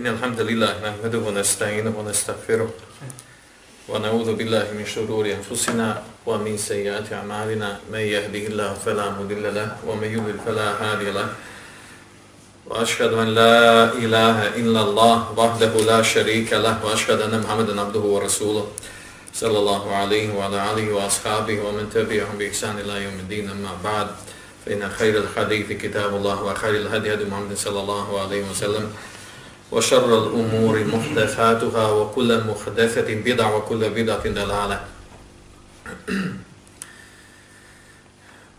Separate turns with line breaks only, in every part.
إن الحمد لله نحمده ونستعينه ونستغفره ونعوذ بالله من شرور أنفسنا ومن سيئات أعمالنا. من يهده الله فلا مضل له ومن يضلل فلا هادي له. وأشهد أن لا إله إلا الله وحده لا شريك له. وأشهد أن محمدا عبده ورسوله صلى الله عليه وعلى آله وأصحابه ومن تبعهم بإحسان إلى يوم الدين. أما بعد فإن خير الحديث كتاب الله وخير الهدي هدي محمد صلى الله عليه وسلم. وشر الأمور محدثاتها وكل محدثة بدع وكل بدعة دلالة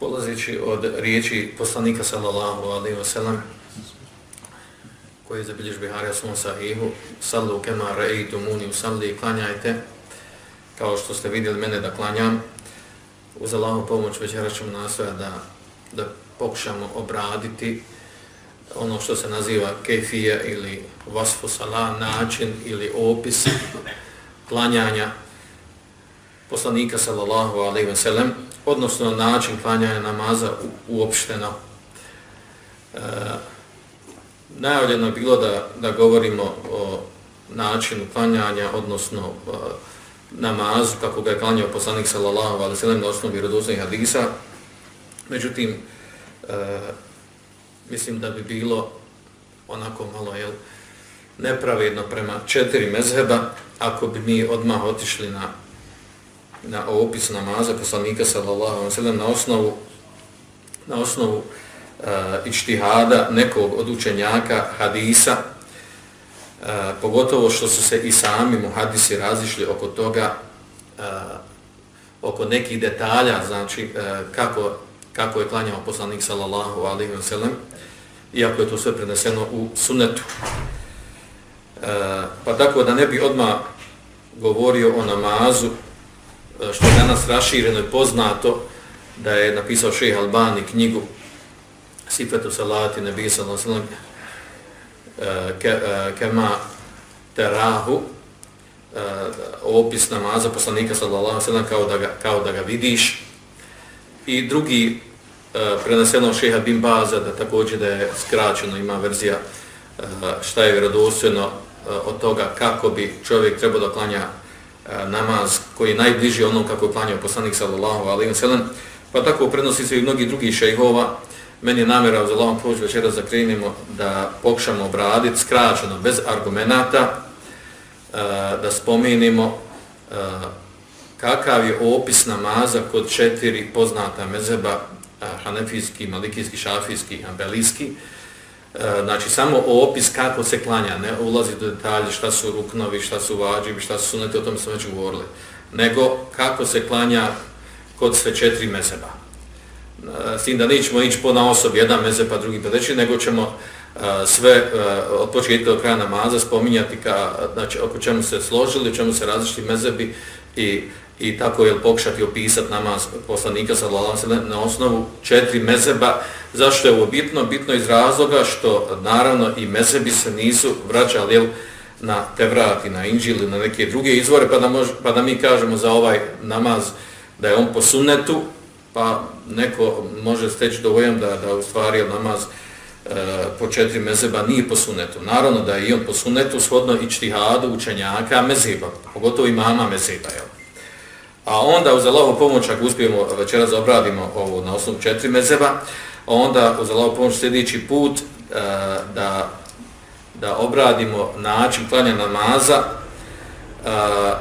Polazeći od riječi poslanika sallallahu alaihi wa sallam koji je zabiljež Biharija svom sahihu sallu kema rejtu muni usalli klanjajte kao što ste vidjeli mene da klanjam uz Allahu pomoć večera ćemo nastojati da, da pokušamo obraditi ono što se naziva kefija ili vasfu način ili opis klanjanja poslanika sallallahu alaihi wa sallam, odnosno način klanjanja namaza uopšteno. E, najavljeno je bilo da, da govorimo o načinu klanjanja, odnosno e, namazu, kako ga je klanjao poslanik sallallahu alaihi wa sallam na osnovi vjerodosnih hadisa. Međutim, e, mislim da bi bilo onako malo jel, nepravedno prema četiri mezheba ako bi mi odmah otišli na, na opis namaza poslanika sallallahu alaihi sallam na osnovu na osnovu eh, uh, ištihada nekog od učenjaka hadisa uh, pogotovo što su se i sami muhadisi razišli oko toga uh, oko nekih detalja znači uh, kako kako je klanjao poslanik sallallahu alaihi wa sallam, iako je to sve preneseno u sunetu. E, pa tako da ne bi odmah govorio o namazu, e, što je danas rašireno i poznato, da je napisao šeha Albani knjigu Sifetu Salati Nebi sallallahu alaihi wa sallam, e, ke, e, kema terahu, opis namaza poslanika sallallahu alejhi ve sellem kao da ga kao da ga vidiš i drugi e, preneseno šeha bin Baza da također da je skraćeno ima verzija e, šta je vjerodostojno e, od toga kako bi čovjek trebao da klanja e, namaz koji je najbliži onom kako je klanjao poslanik sallallahu alaihi wa sallam, pa tako prenosi se i mnogi drugi šejhova. Meni je namjera za Allahom pomoć večera zakrenimo da pokušamo obraditi skraćeno bez argumenata e, da spomenimo e, kakav je opis namaza kod četiri poznata mezeba, hanefijski, malikijski, šafijski, ambelijski. E, znači, samo opis kako se klanja, ne ulazi do detalje šta su ruknovi, šta su vađivi, šta su suneti, o tom smo već govorili. Nego kako se klanja kod sve četiri mezeba. E, s tim da nećemo ići po na osob, jedan mezeb pa drugi pa treći, nego ćemo e, sve od početka do kraja namaza spominjati ka, znači, oko čemu se složili, čemu se različiti mezebi i i tako je pokušati opisati namaz poslanika sallallahu alejhi na osnovu četiri mezeba. Zašto je ovo bitno? Bitno iz razloga što naravno i mezebi se nisu vraćali jel, na Tevrat i na Inđil na neke druge izvore, pa da, mož, pa da mi kažemo za ovaj namaz da je on po sunnetu, pa neko može steći dovoljam da, da u stvari namaz e, po četiri mezeba nije po sunnetu. Naravno da je i on po sunnetu shodno i čtihadu učenjaka mezeba, pogotovo i mama mezeba. Jel. A onda uz Allahovu pomoć, ako uspijemo večeras obradimo ovo na osnovu četiri mezeba, onda uz Allahovu pomoć sljedeći put e, da, da obradimo način klanja namaza e,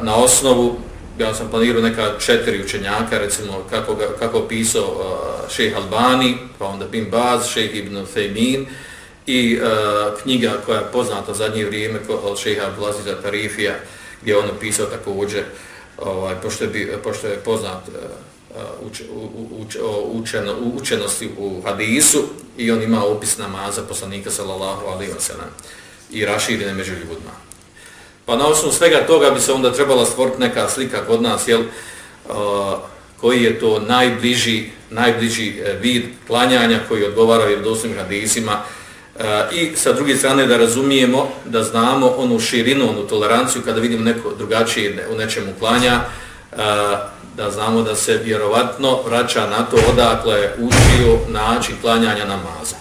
na osnovu, ja sam planirao neka četiri učenjaka, recimo kako, ga, kako pisao e, šejh Albani, pa onda Bin Baz, šejh Ibn Fejmin, i e, knjiga koja je poznata zadnje vrijeme od šeha Abdulaziza Tarifija, gdje on pisao također ovaj, pošto, je, pošto je poznat uh, uč, uč, učeno, učenosti u hadisu i on ima opis namaza poslanika sallallahu alaihi wa sallam i raširine među ljudima. Pa na osnovu svega toga bi se onda trebala stvoriti neka slika kod nas, jel, uh, koji je to najbliži, najbliži e, vid klanjanja koji odgovara vjerodostojnim hadisima, E, i sa druge strane da razumijemo, da znamo onu širinu, onu toleranciju kada vidimo neko drugačije u nečemu klanja, e, da znamo da se vjerovatno vraća na to odakle je učio način klanjanja namaza.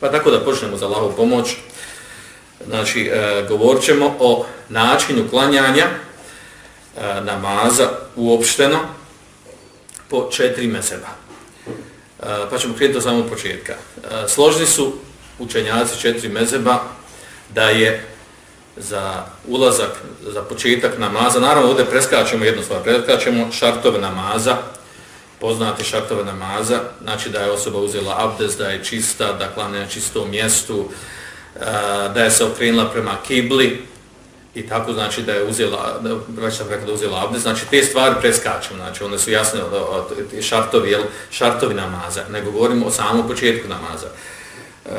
Pa tako da počnemo za Allahov pomoć. Znači, e, govorit ćemo o načinu klanjanja namaza uopšteno po četiri meseba. Pa ćemo krenuti od samog početka. Složni su učenjaci četiri mezeba da je za ulazak, za početak namaza, naravno ovdje preskačemo jednu stvar, preskačemo šartove namaza, poznati šartove namaza, znači da je osoba uzela abdes, da je čista, da klanja na čistom mjestu, da je se okrenula prema kibli i tako znači da je uzela, već sam rekao da je uzela abdes, znači te stvari preskačemo, znači one su jasne ono, šartovi, jel, šartovi namaza, nego govorimo o samom početku namaza. E,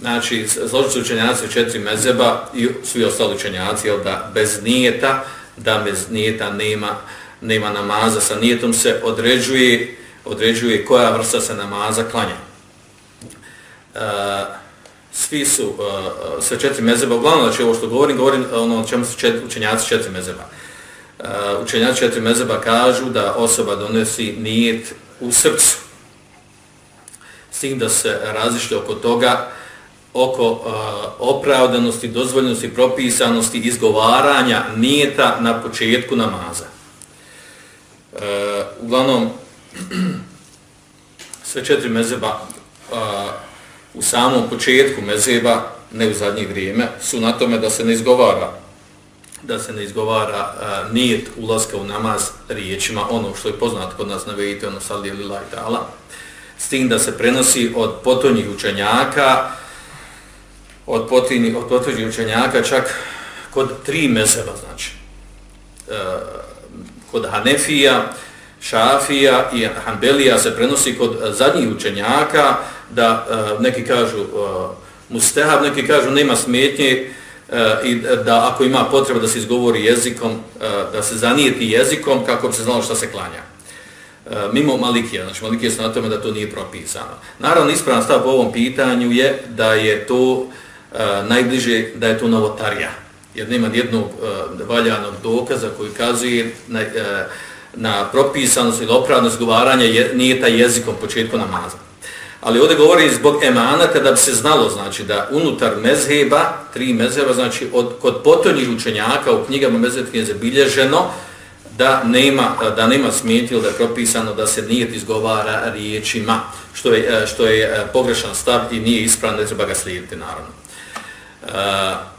znači, zložit su učenjaci četiri mezeba i svi ostali učenjaci, jel, da bez nijeta, da bez nijeta nema, nema namaza, sa nijetom se određuje, određuje koja vrsta se namaza klanja. E, svi su, uh, sve četiri mezeba, uglavnom, znači ovo što govorim, govorim ono o čemu su četiri, učenjaci četiri mezeba. Uh, e, učenjaci četiri mezeba kažu da osoba donesi nijet u srcu. S tim da se različite oko toga, oko uh, opravdanosti, dozvoljenosti, propisanosti, izgovaranja nijeta na početku namaza. Uh, uglavnom, sve četiri mezeba uh, e, u samom početku mezeba, ne u zadnje vrijeme, su na tome da se ne izgovara da se ne izgovara uh, nijet ulaska u namaz riječima, ono što je poznato kod nas na vejite, ono sali ili Uh, s tim da se prenosi od potonjih učenjaka, od potonjih, od potonjih učenjaka čak kod tri mezeba, znači. e, kod Hanefija, Šafija i Hanbelija se prenosi kod e, zadnjih učenjaka, da e, neki kažu e, mustehab, neki kažu nema smetnje e, i da ako ima potreba da se izgovori jezikom, e, da se zanijeti jezikom kako bi se znalo šta se klanja. E, mimo Malikija, znači Malikija su na tome da to nije propisano. Naravno, ispravan stav po ovom pitanju je da je to e, najbliže, da je to novotarija. Jer nema jednog e, valjanog dokaza koji kazuje na, e, na propisanost ili opravnost govaranja je, nije taj jezikom početku namaza. Ali ovdje govori zbog emanata da bi se znalo, znači da unutar mezheba, tri mezheba, znači od, kod potonjih učenjaka u knjigama mezhebke je zabilježeno da nema, da nema smijeti ili da je propisano da se nijet izgovara riječima, što je, e, što je e, pogrešan stav i nije ispravan, da treba ga slijediti, naravno. E,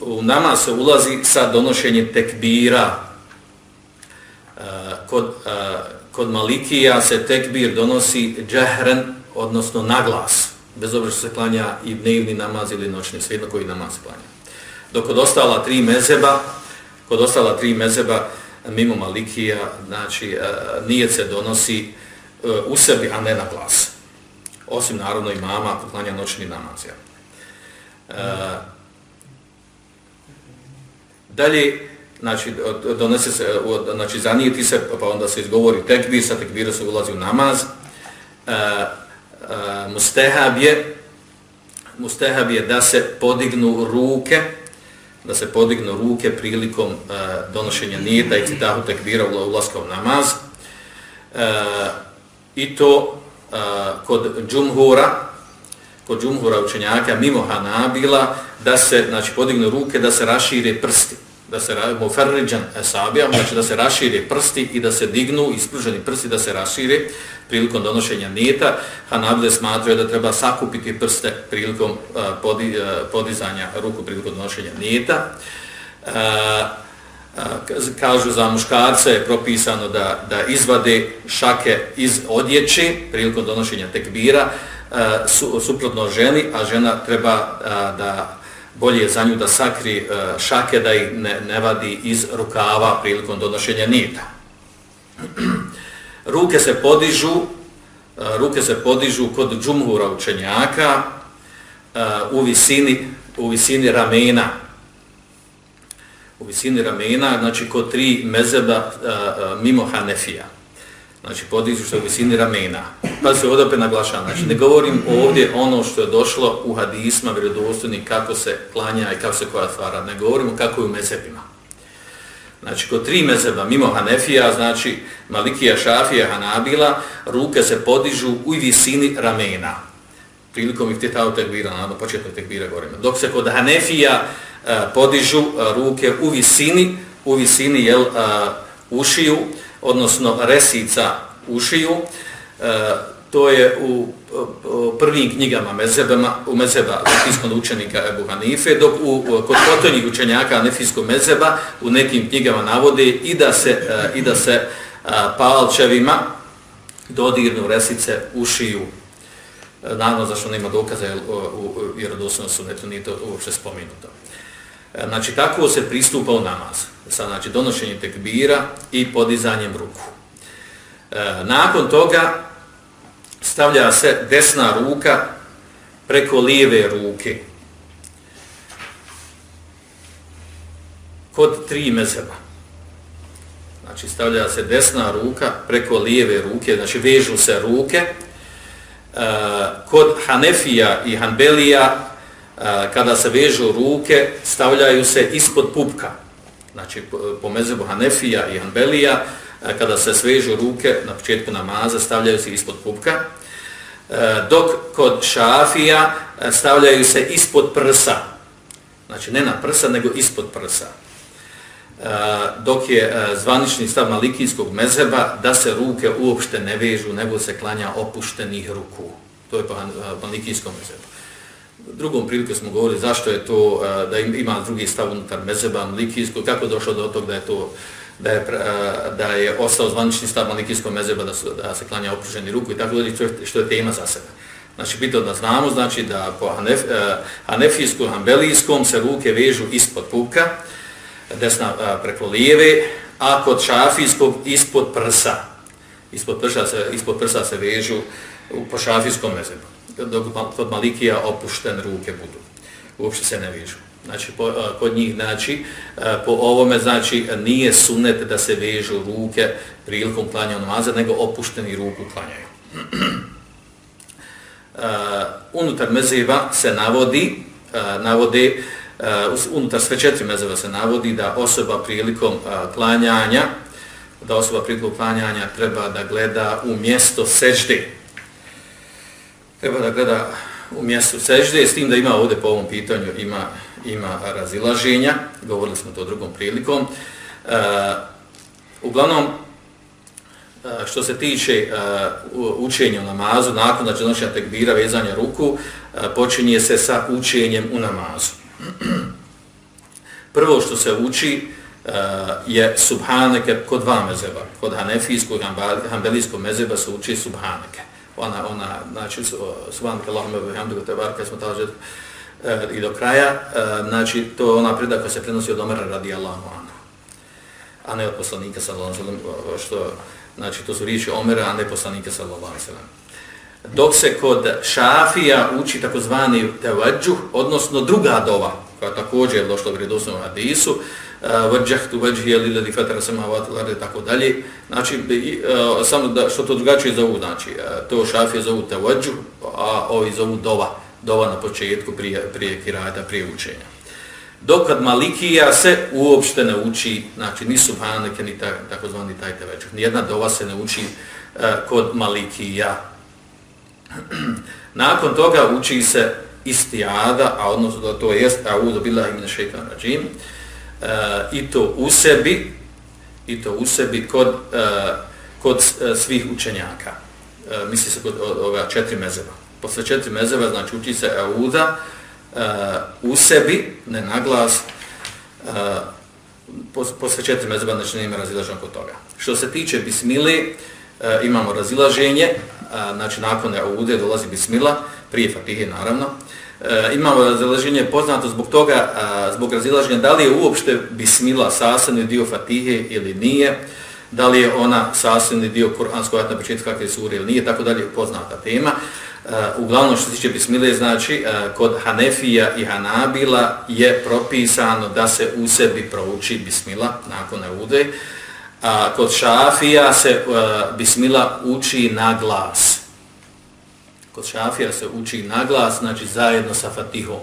u nama se ulazi sa donošenjem tekbira. Kod, kod Malikija se tekbir donosi džehren, odnosno naglas, bez obzira što se klanja i dnevni namaz ili noćni, svejedno koji namaz se klanja. Dok kod ostala tri mezeba, kod ostala tri mezeba, mimo Malikija, znači, e, nije se donosi e, u sebi, a ne na glas. Osim, naravno, i mama poklanja noćni namaz. Ja. E, dalje, znači, donese se, znači, zanijeti se, pa onda se izgovori tekbir, sa tekbira se ulazi u namaz. E, e mustehab je mustehab je da se podignu ruke da se podignu ruke prilikom e, donošenja nijeta i citahu tekbira u namaz. E, i to e, kod džumhura kod džumhura učenjaka mimo Hanabila da se znači podignu ruke da se rašire prsti da se muferriđan esabija, znači da se rašire prsti i da se dignu, ispruženi prsti da se rašire prilikom donošenja nijeta. Hanabile smatruje da treba sakupiti prste prilikom uh, podi, uh, podizanja ruku prilikom donošenja nijeta. Uh, kažu za muškarce je propisano da, da izvade šake iz odjeće prilikom donošenja tekbira su, suprotno ženi, a žena treba da bolje je za nju da sakri e, šake da ih ne, ne vadi iz rukava prilikom donošenja nita. Ruke se podižu, e, ruke se podižu kod džumhura učenjaka e, u visini, u visini ramena. U visini ramena, znači kod tri mezeba mimo Hanefija znači podižu se u visini ramena. Pa se ovdje opet naglašava, znači ne govorim ovdje ono što je došlo u hadisma vjerodostojni kako se klanja i kako se koja stvara, ne govorimo kako je u mezebima. Znači kod tri mezeba mimo Hanefija, znači Malikija, Šafija, Hanabila, ruke se podižu u visini ramena. prilikom ih tjetao tekbira, naravno početno tekbira govorimo. Dok se kod Hanefija a, podižu a, ruke u visini, u visini jel, a, ušiju, odnosno resica ušiju, e, to je u, u prvim knjigama mezebama, u mezeba nefijskog učenika Ebu Hanife, dok u, kod potonjih učenjaka nefijskog mezeba u nekim knjigama navode i da se, e, i da se a, palčevima dodirnu resice ušiju e, naravno zašto nema dokaza u vjerodostojnom sunetu, nije to uopšte spomenuto. E, znači, tako se pristupa u namaz, znači, donošenje tekbira i podizanjem ruku. E, nakon toga stavlja se desna ruka preko lijeve ruke. Kod tri mezeba. Znači, stavlja se desna ruka preko lijeve ruke, znači vežu se ruke, Eh, kod Hanefija i Hanbelija kada se vežu ruke stavljaju se ispod pupka znači po, mezebu Hanefija i Hanbelija kada se svežu ruke na početku namaza stavljaju se ispod pupka dok kod Šafija stavljaju se ispod prsa znači ne na prsa nego ispod prsa dok je zvanični stav malikijskog mezeba da se ruke uopšte ne vežu, nego se klanja opuštenih ruku. To je po malikijskom mezebu. Drugom priliku smo govorili zašto je to, e, da ima drugi stav unutar mezeba malikijskog, kako je došlo do tog da je to da je, e, da je ostao zvanični stav malikijskog mezeba da, su, da se klanja opruženi ruku i tako dalje, što je tema za sebe. Znači, biti da znamo, znači da po hanef, e, hanefijskom, hanbelijskom se ruke vežu ispod puka, desna preko lijeve, a kod šafijskog ispod prsa. Ispod prsa se, ispod prsa se vežu u, po šafijskom mezebu. Dok kod malikija opušten ruke budu. Uopšte se ne vižu. Znači, po, kod njih, znači, po ovome, znači, nije sunet da se vežu ruke prilikom klanja namaza, nego opušteni ruku klanjaju. Uh, unutar mezeva se navodi, uh, navode uh, unutar sve četiri mezeva se navodi da osoba prilikom uh, klanjanja da osoba prilikom klanjanja treba da gleda u mjesto sežde. Treba da gleda u mjestu sežde, s tim da ima ovdje po ovom pitanju ima, ima razilaženja, govorili smo to drugom prilikom. Uh, uglavnom, e, što se tiče uh, učenja u namazu, nakon da će donošenja tekbira, vezanja ruku, uh, počinje se sa učenjem u namazu. Prvo što se uči uh, je subhaneke kod dva mezeba. Kod hanefijskog i hanbelijskog mezeba se uči subhaneke. Ona, ona, znači, subhaneke Allahume bihamdu te barke smo tađe uh, eh, i do kraja. Eh, znači, to je ona preda koja se prenosi od Omara radi Allahu anhu. A ne od poslanika sallallahu alaihi što, znači, to su riječi Omera, a ne poslanika sallallahu alaihi dok se kod šafija uči takozvani tevadžuh, odnosno druga dova, koja također je došla u vredosnom hadisu, Eh, vrđahtu vrđi lillazi fatara fetara samavati lade, tako dalje. Znači, uh, samo da, što to drugačije zovu, znači, uh, to šafije zovu tevađuh, a ovi zovu dova, dova na početku prije, prije kirajta, prije učenja. Dok kad malikija se uopšte ne uči, znači, ni subhaneke, ni takozvani taj ni Nijedna dova se ne uči uh, kod malikija, Nakon toga uči se istijada, a odnosno da to jest a'udhu billahi min shaitan rajim, uh, i to u sebi, i to u sebi kod, e, kod e, svih učenjaka. E, misli se kod ova četiri mezeva. Posle četiri mezeva, znači uči se Euda e, u sebi, ne na glas, posle četiri mezeva, znači nema razilaženja kod toga. Što se tiče bismili, imamo razilaženje, znači nakon Eude dolazi Bismila, prije Fatihe naravno. E, E, imamo razilaženje poznato zbog toga, a, zbog razilaženja da li je uopšte Bismila sasveni dio Fatihe ili nije, da li je ona sasveni dio Kur'anskog ajta na početku kakve sure ili nije, tako dalje poznata tema. E, uglavnom što se tiče Bismile, znači e, kod Hanefija i Hanabila je propisano da se u sebi prouči Bismila nakon Eude. A, kod šafija se bismila uči na glas. Kod šafija se uči naglas, znači zajedno sa fatihom.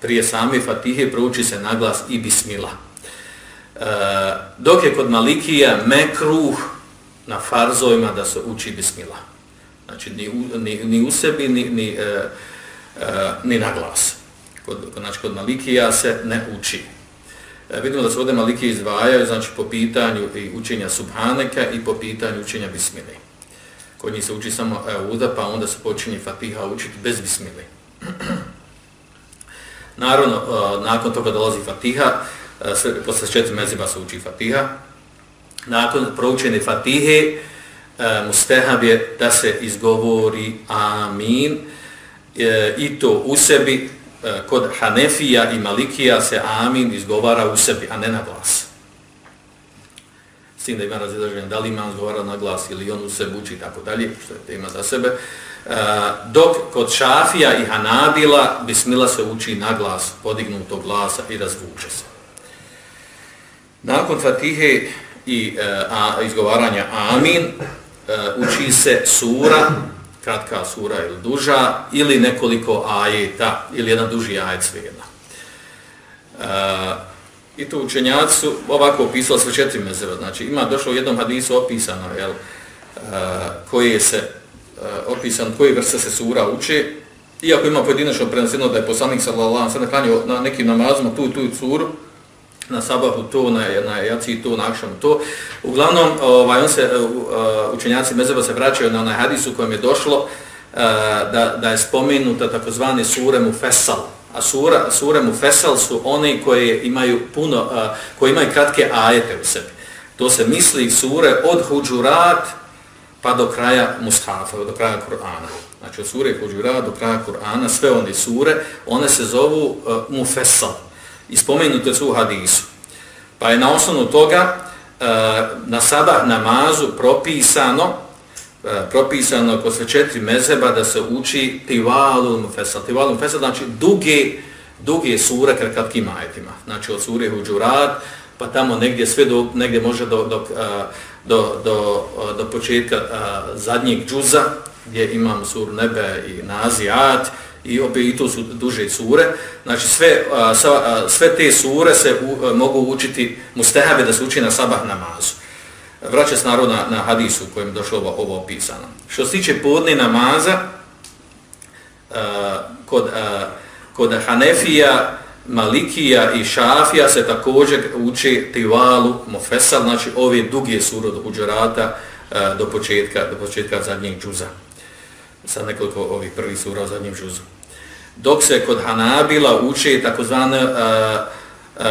Prije same fatihe prouči se naglas i bismila. E, dok je kod malikija mekruh na farzovima da se uči bismila. Znači, ni u, ni, ni u sebi, ni, ni, e, e, ni na glas. Kod, znači, kod Malikija se ne uči. E, vidimo da se ovdje Maliki izdvajaju, znači, po pitanju i učenja Subhaneka i po pitanju učenja Bismile. Kod njih se uči samo Euda, pa onda se počinje Fatiha učiti bez Bismile. Naravno, e, nakon toga dolazi Fatiha, e, sve, posle četiri meziba se uči Fatiha. Nakon proučene Fatihe, e, mustehab je da se izgovori Amin i to u sebi, kod Hanefija i Malikija se Amin izgovara u sebi, a ne na glas. Tim da ima razilaženje, da li ima izgovara na glas ili on u sebi uči i tako dalje, što je tema za sebe. E, dok kod Šafija i Hanabila bismila se uči na glas, podignutog glasa i razvuče se. Nakon Fatihe i e, a, izgovaranja Amin e, uči se sura, kratka sura ili duža, ili nekoliko ajeta, ili jedan duži ajet svejedno. Uh, I to učenjaci su ovako opisali sve četiri mezeva. Znači ima došlo u jednom hadisu opisano jel, uh, koje se e, opisan koji vrste se sura uče, iako ima pojedinačno prenoseno da je poslanik sallallahu alejhi ve na nekim namazima tu tu suru na sabahu to na na jaci to na akšam to. Uglavnom ovaj on se e, učenjaci mezeva se vraćaju na onaj hadis u kojem je došlo da, da je spomenuta takozvane sure mufassal a sura sure mufassal su one koje imaju puno a, koje imaju kratke ajete u sebi to se misli sure od huđurat pa do kraja Mustafa, do kraja Kur'ana. Znači od sure Huđurat do kraja Kur'ana, sve one sure, one se zovu uh, Mufessal. I spomenute su u hadisu. Pa je na osnovu toga uh, na sabah namazu propisano E, propisano posle četiri mezeba da se uči Tivalu Mufessal. Tivalu Mufessal znači duge, duge sure kratkim ajetima. Znači od sure Huđurat pa tamo negdje sve do, negdje može do, do, e, do, do, do početka a, zadnjeg džuza gdje imamo suru nebe i nazijat i opet i to su duže sure. Znači sve, a, sa, a, sve te sure se u, a, mogu učiti mustehabe da se uči na sabah namazu. Vraća s narod na, hadisu u kojem došlo ovo, ovo opisano. Što se tiče podne namaza, uh, kod, uh, kod Hanefija, Malikija i Šafija se također uče Tivalu Mofesal, znači ove duge sure do Huđarata e, do početka, do početka zadnjeg džuza. Sad nekoliko ovih prvih sura u zadnjem džuzu. Dok se kod Hanabila uče takozvane Eh,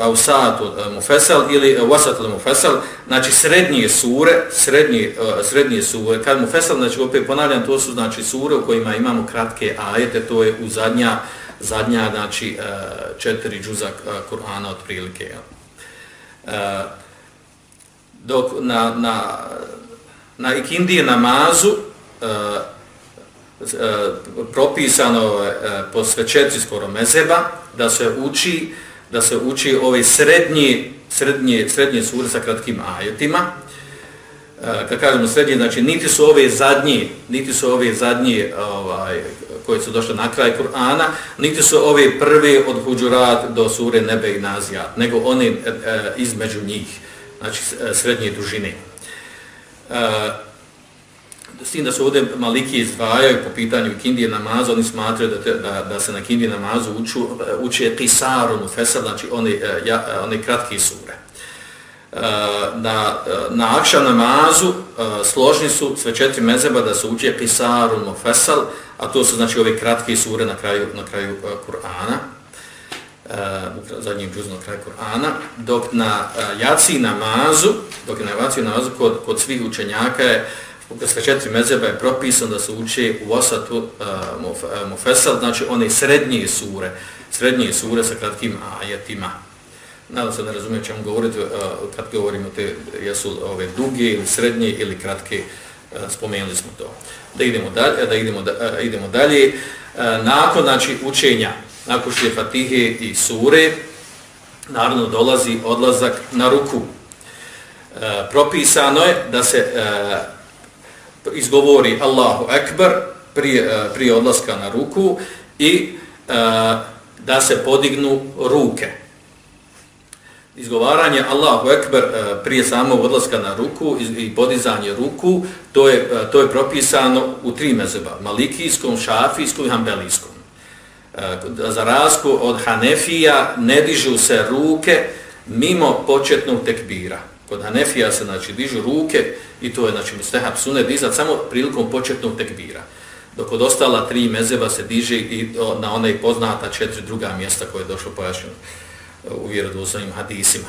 Ausatu uh, eh, Mufesal ili eh, Wasatu Mufesal, znači srednje sure, srednje, srednje sure, kad Mufesal, znači opet ponavljam, to su znači sure u kojima imamo kratke ajete, to je u zadnja zadnja, znači, četiri džuza Kur'ana otprilike. E, dok na, na, na ikindije namazu propisano po svećetci skoro mezeba da se uči da se uči ove srednje, srednje, srednje sure sa kratkim ajetima, e, kad kažemo srednje, znači niti su ove zadnje, niti su ove zadnje ovaj, koje su došle na kraj Kur'ana, niti su ove prve od Huđurat do sure Nebe i Nazijat, nego one e, između njih, znači e, srednje dužine. E, s tim da su ovdje maliki izdvajaju po pitanju kindije namaza, oni smatraju da, te, da, da se na kindije namazu uču, eh, uče kisarun, fesad, znači one, eh, ja, eh, one kratke sure. Na, na akša namazu složni su sve četiri mezeba da se uđe u mofesal, a to su znači ove kratke sure na kraju, na kraju Kur'ana, u zadnjem džuzu na kraju Kur'ana, dok na jaci namazu, dok je na jaci namazu kod, kod svih učenjaka je kod četiri mezeba je propisan da se uče u osatu e, mofesal, e, znači one srednje sure, srednje sure sa kratkim ajetima. Nadam se da razumijem čemu govoriti e, kad govorimo te jesu ove duge ili srednje ili kratke, spomenuli smo to. Da idemo dalje, da idemo, da, idemo dalje. Nakon znači, učenja, nakon što je Fatihe i Sure, naravno dolazi odlazak na ruku. Propisano je da se izgovori Allahu Ekber prije, e, prije odlaska na ruku i e, da se podignu ruke izgovaranje Allahu Ekber e, prije samog odlaska na ruku i podizanje ruku, to je, to je propisano u tri mezeba, malikijskom, šafijskom i hambelijskom. Za razku od Hanefija ne dižu se ruke mimo početnog tekbira. Kod Hanefija se znači, dižu ruke i to je znači, mustahab sunet dizat samo prilikom početnog tekbira. Dok od ostala tri mezeba se diže i na onaj poznata četiri druga mjesta koje je došlo pojašnjeno e, u vjerodostojnim hadisima.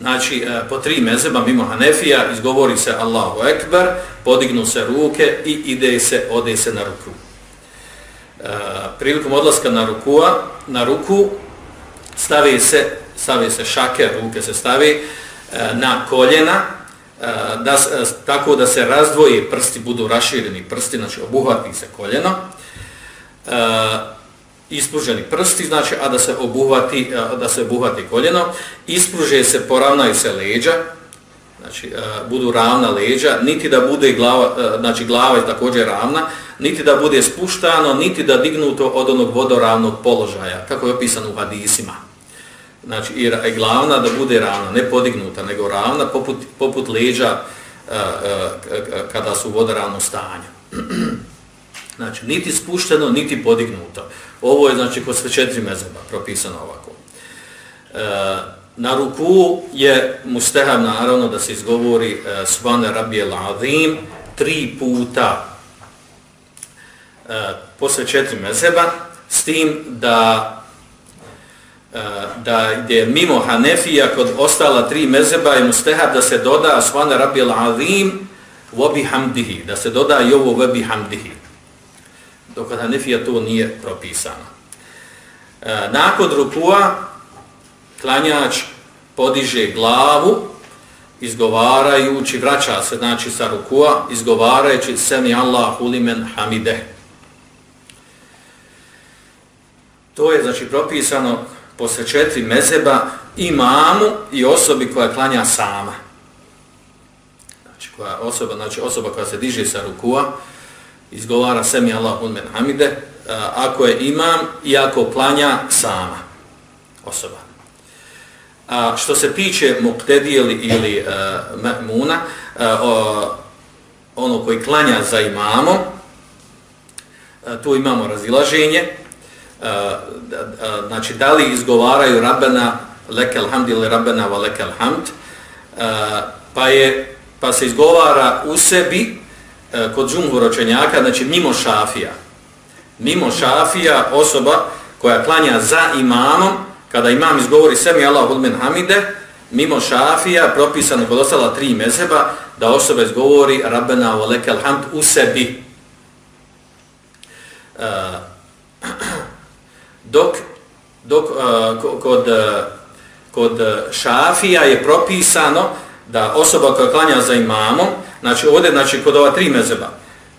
Znači, e, po tri mezeba mimo Hanefija izgovori se Allahu Ekber, podignu se ruke i ide se, ode se na ruku. E, prilikom odlaska na, rukua, na ruku stavi se, stavi se šake, ruke se stavi E, na koljena, e, da, e, tako da se razdvoje prsti, budu rašireni prsti, znači obuhvati se koljeno ispruženi prsti, znači, a da se obuhvati, da se obuhvati koljeno, ispruže se, poravnaju se leđa, znači, budu ravna leđa, niti da bude glava, znači, glava je također ravna, niti da bude spuštano, niti da dignuto od onog vodoravnog položaja, kako je opisano u hadisima. Znači, i glavna da bude ravna, ne podignuta, nego ravna, poput, poput leđa e, e, e, kada su u ravno stanju. Znači, niti spušteno, niti podignuto. Ovo je, znači, kod sve četiri mezeba propisano ovako. E, na ruku je mustehab, naravno, da se izgovori e, Svane Rabije Ladim tri puta e, posle četiri mezeba, s tim da Eh, da je mimo Hanefija kod ostala tri mezeba je mustehab da se doda svana rabbil azim vobi hamdihi, da se doda i ovo vobi hamdihi dok kod Hanefija to nije propisano. Eh, nakon rukua, klanjač podiže glavu, izgovarajući, vraća se znači sa rukua, izgovarajući semi Allahu limen hamide. To je znači propisano posle četiri mezeba imamu i osobi koja klanja sama. Znači, koja osoba, znači osoba koja se diže sa rukua, izgovara semi Allah unmen hamide, e, ako je imam i ako klanja sama osoba. A što se tiče muktedijeli ili, e, uh, muna, uh, e, ono koji klanja za imamom, uh, tu imamo razilaženje, Eh, eh, znači da li izgovaraju rabbena lekel hamd ili rabbena wa lekel hamd, eh, pa, je, pa se izgovara u sebi, kod džumhur očenjaka, znači mimo šafija. Mimo šafija osoba koja klanja za imamom, kada imam izgovori semi Allah ulmen hamide, mimo šafija, propisano kod ostala tri mezeba, da osoba izgovori rabbena wa lekel hamd u sebi. Uh, dok dok uh, kod, e, kod šafija je propisano da osoba koja klanja za imamom, Znači ovdje, znači kod ova tri mezeba,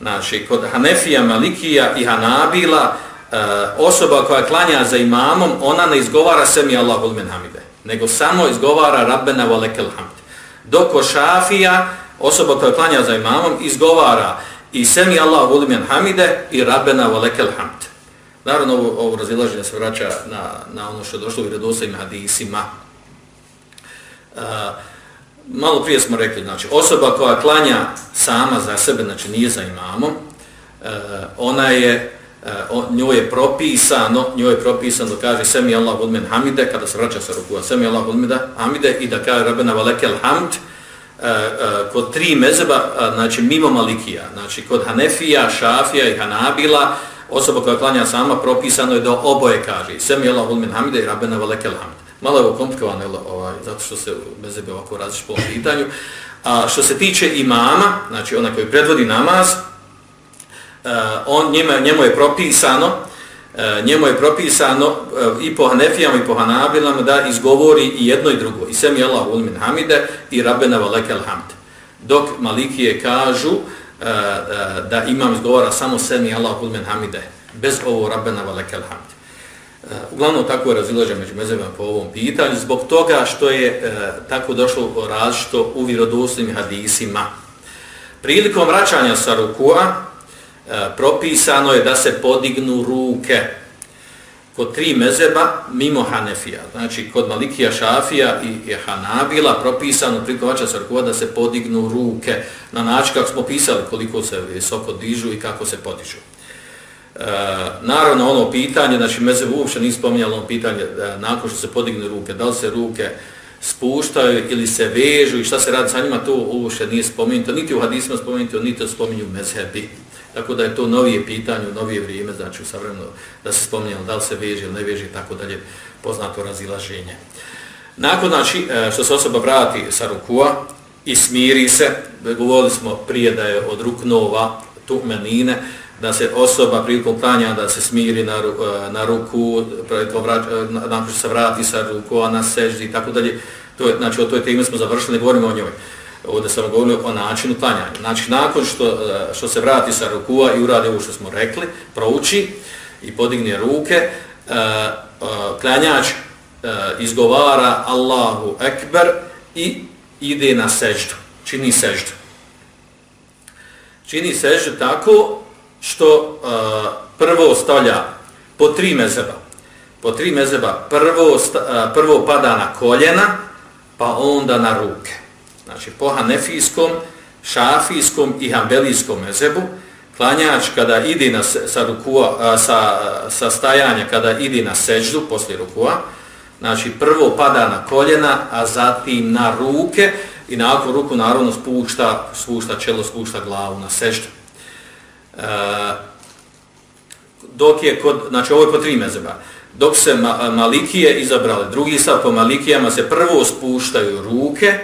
znači kod Hanefija, Malikija i Hanabila, uh, osoba koja klanja za imamom, ona ne izgovara semi Allahu men hamide, nego samo izgovara Rabbena valekel hamd. Dok kod Šafija, osoba koja klanja za imamom, izgovara i semi Allahu men hamide i Rabbena valekel hamd. Naravno, ovo, ovo razilaženje se vraća na, na ono što je došlo u redosajim hadisima. Uh, malo prije smo rekli, znači osoba koja klanja sama za sebe, znači nije za imamom, e, ona je, e, njoj je propisano, njoj je propisano da kaže Semi Allah udmen hamide, kada se vraća sa rukua, Semi Allah da hamide i da kaže Rabbena valekel hamd, e, e, kod tri mezeba, znači mimo Malikija, znači kod Hanefija, Šafija i Hanabila, osoba koja klanja sama, propisano je da oboje kaže Semi Allah ulmin hamide i Rabbena velekel hamd. Malo je ovo komplikovano, ovaj, zato što se bez zebe ovako različi po pitanju. A što se tiče imama, znači ona koji predvodi namaz, e, on, njima, njemu je propisano, e, njemu je propisano e, i po Hanefijama i po Hanabilama da izgovori i jedno i drugo. I semi Allah ulmin hamide i rabbena velekel hamd. Dok Malikije kažu uh, E, e, da imam izgovara samo semi Allah kulmen hamide, bez ovo rabbena valekel hamd. E, uglavnom tako je razilažen među mezevima po ovom pitanju, zbog toga što je tako došlo različito u vjerodostojnim hadisima. Prilikom vraćanja sa rukua propisano je da se podignu ruke kod tri mezeba mimo Hanefija. Znači, kod Malikija Šafija i Hanabila propisano prikovača sa rukova da se podignu ruke na način kako smo pisali koliko se visoko dižu i kako se podižu. E, naravno, ono pitanje, znači mezeb uopšte nije spominjalo ono pitanje da, nakon što se podignu ruke, da li se ruke spuštaju ili se vežu i šta se radi sa njima, to uopšte nije spomenuto, niti u hadisima spomenuto, niti spominju mezebi. Tako da je to novije pitanje, novije vrijeme, znači u savremeno da se spominjalo da li se veže ili ne veže tako dalje, poznato razilaženje. Nakon, znači, e, što se osoba vrati sa rukua i smiri se, govorili smo prije da je od ruknova tumenine, da se osoba prilikom klanja da se smiri na, e, na ruku, e, nakon što se vrati sa rukua na seždi i tako dalje, to je, znači o toj temi smo završili, ne govorimo o njoj ovdje sam govorio o načinu klanjanja. Znači, nakon što, e, što se vrati sa rukua i uradi ovo što smo rekli, prouči i podigne ruke, e, e, klanjač izgovara Allahu Ekber i ide na seždu, čini seždu. Čini seždu tako što prvo stavlja po tri mezeba. Po tri mezeba prvo, prvo pada na koljena, pa onda na ruke znači po hanefijskom, šafijskom i hambelijskom mezebu, klanjač kada idi na, sa, rukua, sa, sa stajanja, kada idi na seđdu poslije rukua, znači prvo pada na koljena, a zatim na ruke i nakon ruku naravno spušta, spušta čelo, spušta glavu na seđdu. E, dok je kod, znači ovo je po tri mezeba, dok se ma, malikije izabrali, drugi stav po malikijama se prvo spuštaju ruke,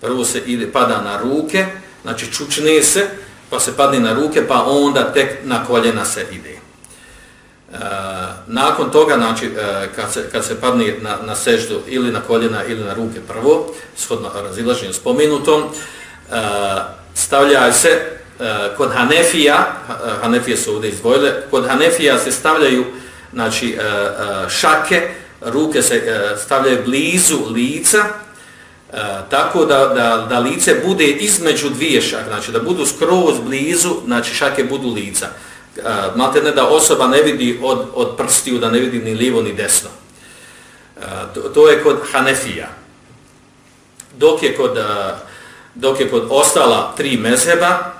Prvo se ide, pada na ruke, znači čučne se, pa se padne na ruke, pa onda tek na koljena se ide. E, nakon toga, znači, e, kad, se, kad se padne na, na seždu ili na koljena ili na ruke prvo, shodno razilaženju spomenutom, e, stavljaju se e, kod Hanefija, e, Hanefije su ovdje izdvojile, kod Hanefija se stavljaju znači, e, e, šake, ruke se e, stavljaju blizu lica, E, tako da, da, da lice bude između dvije šake, znači da budu skroz blizu, znači šake budu lica. E, Malte ne da osoba ne vidi od, od prstiju, da ne vidi ni lijevo ni desno. E, to, to je kod Hanefija. Dok je kod, e, dok je kod ostala tri mezheba,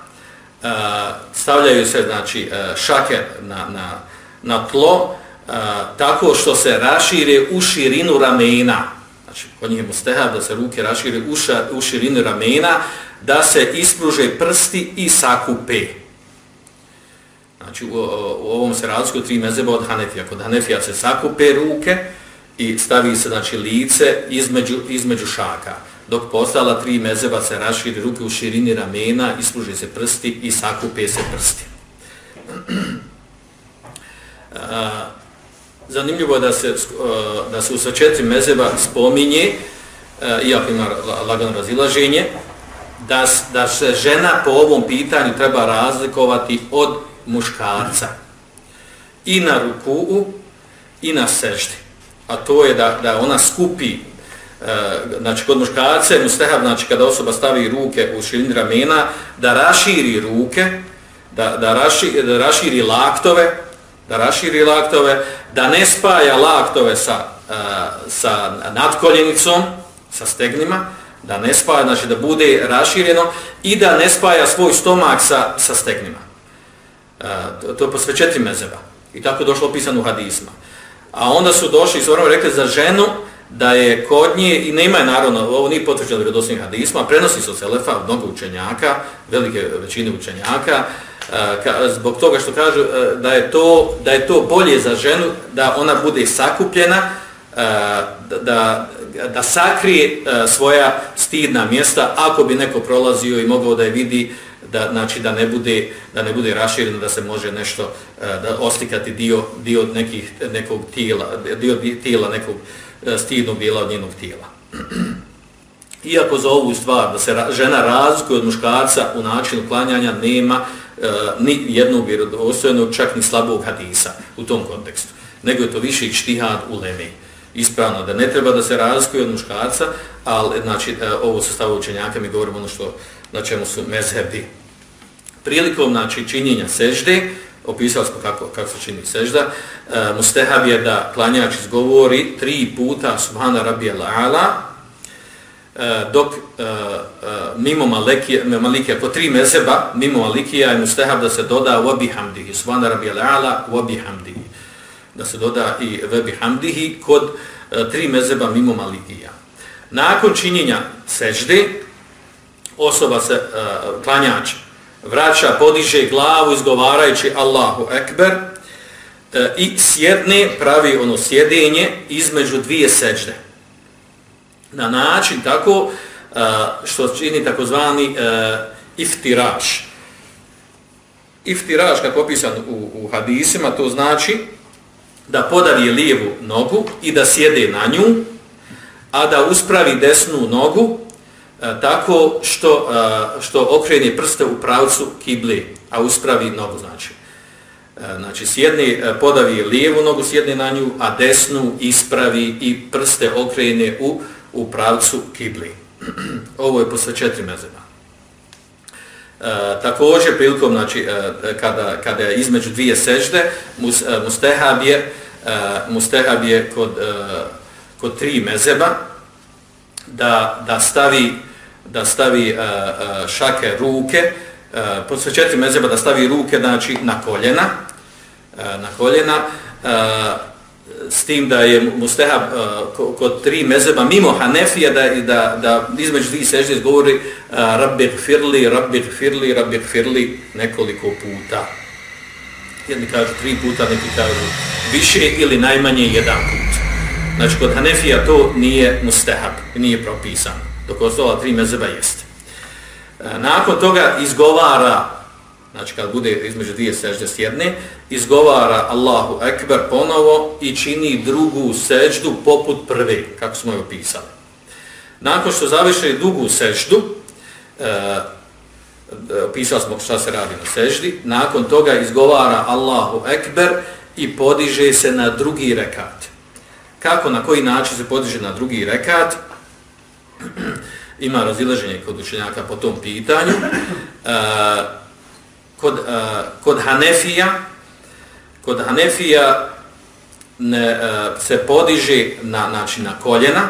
e, stavljaju se znači, e, šake na, na, na tlo, e, tako što se rašire u širinu ramena. Znači, kod njih je mustehab da se ruke rašire u, u širinu ramena, da se ispruže prsti i sakupe. Znači, u, u ovom se razliku tri mezeba od Hanefija. Kod Hanefija se sakupe ruke i stavi se znači, lice između, između šaka. Dok postala tri mezeba se raširi ruke u širini ramena, ispruže se prsti i sakupe se prsti. zanimljivo je da se, uh, da se u sva četiri mezeba spominje, uh, iako ima lagano razilaženje, da, da se žena po ovom pitanju treba razlikovati od muškarca. I na ruku i na seždi. A to je da, da ona skupi, uh, znači kod muškarca je mustehab, znači kada osoba stavi ruke u širini ramena, da raširi ruke, da, da, raši, da raširi laktove, da raširi laktove, da ne spaja laktove sa, uh, sa nadkoljenicom, sa stegnima, da ne spaja, znači da bude rašireno i da ne spaja svoj stomak sa, sa stegnima. Uh, to, to je posve četiri mezeba. I tako došlo opisano u hadisma. A onda su došli i su rekli za ženu da je kod nje, i nema je naravno, ovo nije potvrđeno vredosnih hadisma, prenosi se od Selefa, mnogo učenjaka, velike većine učenjaka, Eh, zbog toga što kažu eh, da je to da je to bolje za ženu da ona bude sakupljena eh, da, da sakrije svoja stidna mjesta ako bi neko prolazio i mogao da je vidi da znači da ne bude da ne bude rašireno da se može nešto da oslikati dio dio nekih nekog tijela dio tijela nekog stidnog dijela od njenog tijela. Iako za ovu stvar da se žena razlikuje od muškarca u načinu klanjanja nema E, ni jednog vjerodostojnog, čak ni slabog hadisa u tom kontekstu. Nego je to više štihad u lemi. Ispravno da ne treba da se razlikuje od muškarca, ali znači, e, ovo su stavu učenjaka mi govorimo ono što, na čemu su mezhebi. Prilikom znači, činjenja sežde, opisali smo kako, kako se čini sežda, e, mustehab je da klanjač izgovori tri puta subhana rabija la'ala, Eh, dok eh, eh, mimo malikija, malikija, po tri mezeba, mimo malikija je mustahab da se doda wabi hamdihi, subhana rabija la'ala, wabi hamdihi. Da se doda i wabi hamdihi kod tri mezeba mimo malikija. Nakon činjenja sežde, osoba se, klanjač, vraća, podiže glavu izgovarajući Allahu Ekber i sjedne, pravi ono sjedenje između dvije sežde. Na način tako e, što čini takozvani e, iftiraš. Iftiraš, kako opisan u, u hadisima, to znači da podavi lijevu nogu i da sjede na nju, a da uspravi desnu nogu e, tako što, što okrene prste u pravcu kibli, a uspravi nogu znači. Znači sjedne, podavi lijevu nogu, sjedne na nju, a desnu ispravi i prste okrene u, u pravcu kibli. Ovo je posle četiri mezeba. E, također prilikom znači, e, kada, kada je između dvije sežde mus, e, mustehab je, e, mustehab je kod e, kod tri mezeba da, da stavi da stavi e, e šake ruke e, posle četiri mezeba da stavi ruke znači na koljena e, na koljena e, s tim da je mustehab e, uh, kod tri mezeba mimo Hanefija da, da, da između dvije sežde izgovori uh, e, rabbi gfirli, rabbi gfirli, rabbi gfirli nekoliko puta. Jedni kažu tri puta, neki kažu više ili najmanje jedan put. Znači, kod Hanefija to nije mustehab, nije propisan, dok ostala tri mezeba jeste. Uh, nakon toga izgovara, znači kad bude između dvije sežde sjedne, izgovara Allahu Ekber ponovo i čini drugu seždu poput prve, kako smo je opisali. Nakon što završi drugu seždu, e, e, opisali smo šta se radi na seždi, nakon toga izgovara Allahu Ekber i podiže se na drugi rekat kako, na koji način se podiže na drugi rekat, ima razilaženje kod učenjaka po tom pitanju. E, kod, uh, kod Hanefija, kod Hanefija ne, uh, se podiže na, znači, na koljena,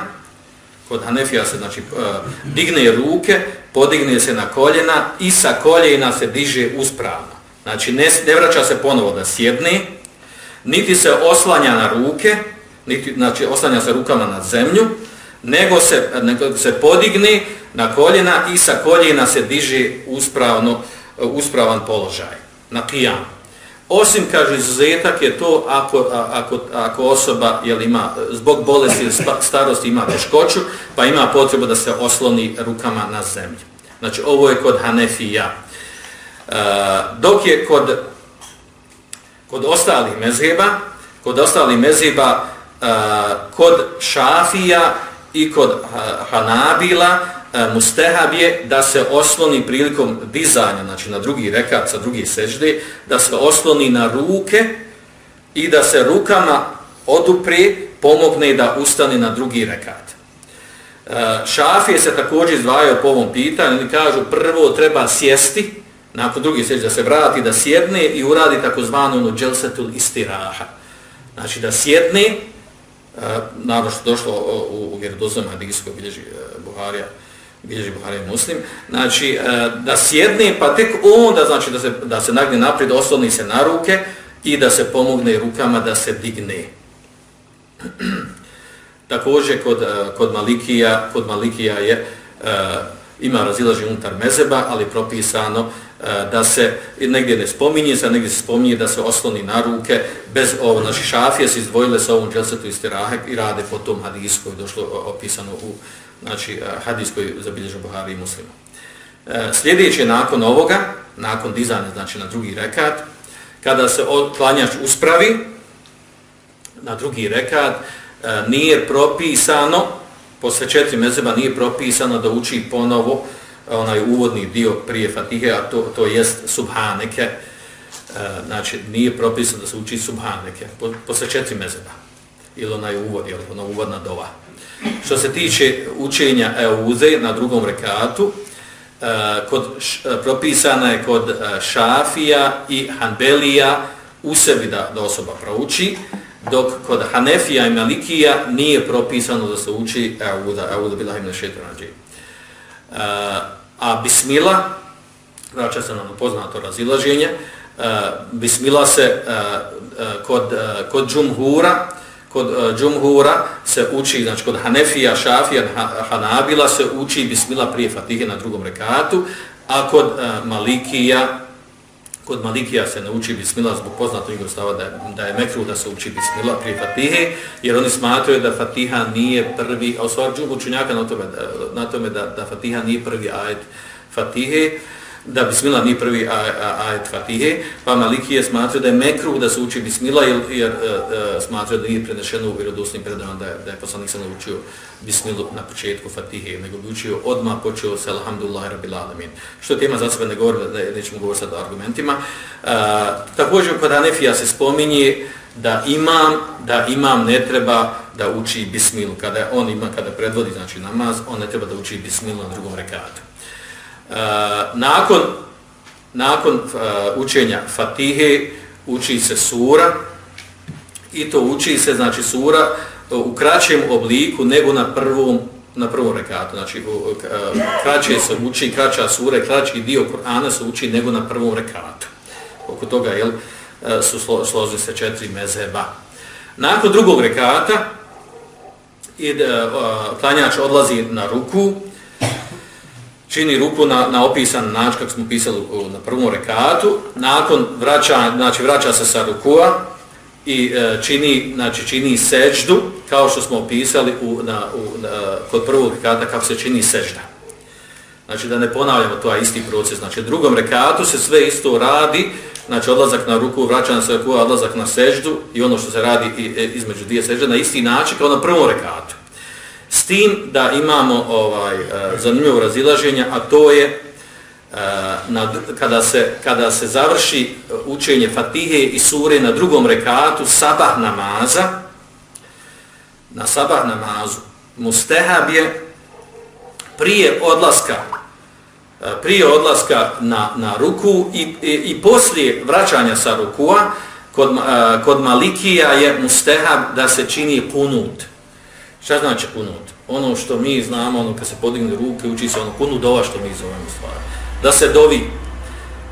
kod Hanefija se znači, uh, digne ruke, podigne se na koljena i sa koljena se diže uspravno. Znači ne, ne vraća se ponovo da sjedne, niti se oslanja na ruke, niti, znači oslanja se rukama na zemlju, nego se, nego se podigne na koljena i sa koljena se diže uspravno, E, uspravan položaj, na kijam. Osim, kaže, izuzetak je to ako, ako, ako osoba jel, ima, zbog bolesti ili starosti ima teškoću, pa ima potrebu da se osloni rukama na zemlju. Znači, ovo je kod Hanefija. E, dok je kod, kod ostalih mezheba, kod ostalih mezheba, e, kod šafija i kod hanabila E, mustehab je da se osloni prilikom dizanja, znači na drugi rekat sa drugi sežde, da se osloni na ruke i da se rukama odupre, pomogne da ustane na drugi rekat. E, Šafije se također izdvajaju po ovom pitanju, oni kažu prvo treba sjesti, nakon drugi sežde da se vrati, da sjedne i uradi takozvanu ono dželsetul istiraha. Znači da sjedne, e, naravno što došlo u, u u hadisu koji bilježi Buharija, bilježi Buhari muslim, znači e, da sjedne pa tek onda znači da se, da se nagne naprijed, osloni se na ruke i da se pomogne rukama da se digne. Također kod, e, kod Malikija, kod Malikija je e, ima razilaži unutar mezeba, ali propisano da se negdje ne spominje, se negdje se spominje da se osloni na ruke, bez ovo, znači šafije se izdvojile sa ovom dželsetu istirahe i rade po tom hadisu koji je došlo opisano u znači, eh, hadis koji zabilježa Buhari i muslima. Eh, sljedeće nakon ovoga, nakon dizanja, znači na drugi rekat, kada se klanjač uspravi na drugi rekat, eh, nije propisano posle četiri mezeba nije propisano da uči ponovo onaj uvodni dio prije Fatihe, a to, to jest subhaneke. Znači, nije propisano da se uči subhaneke posle četiri mezeba. Ili onaj uvod, ili ona uvodna dova. Što se tiče učenja Euze na drugom rekatu, e, kod, e, propisana je kod e, Šafija i Hanbelija u sebi da, da osoba prouči, dok kod Hanefija i Malikija nije propisano da se uči Auda, Auda bila imna šetranađe. A Bismila, vraća se nam ono poznato razilaženje, Bismila se kod, kod Džumhura, kod e, Džumhura se uči, znači kod Hanefija, Šafija, Hanabila se uči Bismila prije Fatihe na drugom rekatu, a kod e, Malikija, kod Malikija se ne uči bismila zbog poznatog njegov stava da je, da je mekru da se uči bismila prije Fatihe, jer oni smatraju da Fatiha nije prvi, a u stvari džubu učenjaka na tome, na tome da, da Fatiha nije prvi ajet Fatihe, da bismila nije prvi ajet Fatihe, pa Maliki je smatrao da je mekruh da se uči bismila jer, jer uh, smatrao da nije prenešeno u vjerodosnim predama da da je poslanik se naučio bismilu na početku Fatihe, nego bi učio odmah počeo sa Alhamdulillah Rabbil Alamin. Što tema za sebe ne govorim, da nećemo govoriti sad o argumentima. Uh, također kod Anefija se spominje da imam, da imam ne treba da uči bismilu. Kada on ima, kada predvodi znači namaz, on ne treba da uči bismilu na drugom rekatu. Uh, nakon nakon uh, učenja Fatihe uči se sura i to uči se znači sura eh, u kraćem obliku nego na prvom na prvom rekatu. Znači u, uh, kraće se uči kraća sura kraći dio Kur'ana se uči nego na prvom rekatu. Oko toga jel su slo, složili se četiri mezeba nakon drugog rekata ide uh, klanjač odlazi na ruku čini ruku na, na opisan način kako smo pisali na prvom rekatu, nakon vraća, znači vraća se sa rukua i e, čini, znači čini seđdu, kao što smo opisali u, na, u, na, kod prvog rekata kako se čini sežda. Znači da ne ponavljamo to isti proces. Znači drugom rekatu se sve isto radi, znači odlazak na ruku, vraćanje se rukua, odlazak na seždu i ono što se radi e, između dvije sežde na isti način kao na prvom rekatu. Tim da imamo ovaj e, zanimljivo razilaženje, a to je e, na, kada, se, kada se završi učenje Fatihe i sure na drugom rekatu sabah namaza, na sabah namazu, mustehab je prije odlaska e, prije odlaska na, na ruku i, i, i poslije vraćanja sa rukua, kod, kod Malikija je mustehab da se čini punut. Šta znači kunut? Ono što mi znamo, ono kad se podigne ruke, uči se ono kunu dova što mi zovemo stvari. Da se dovi.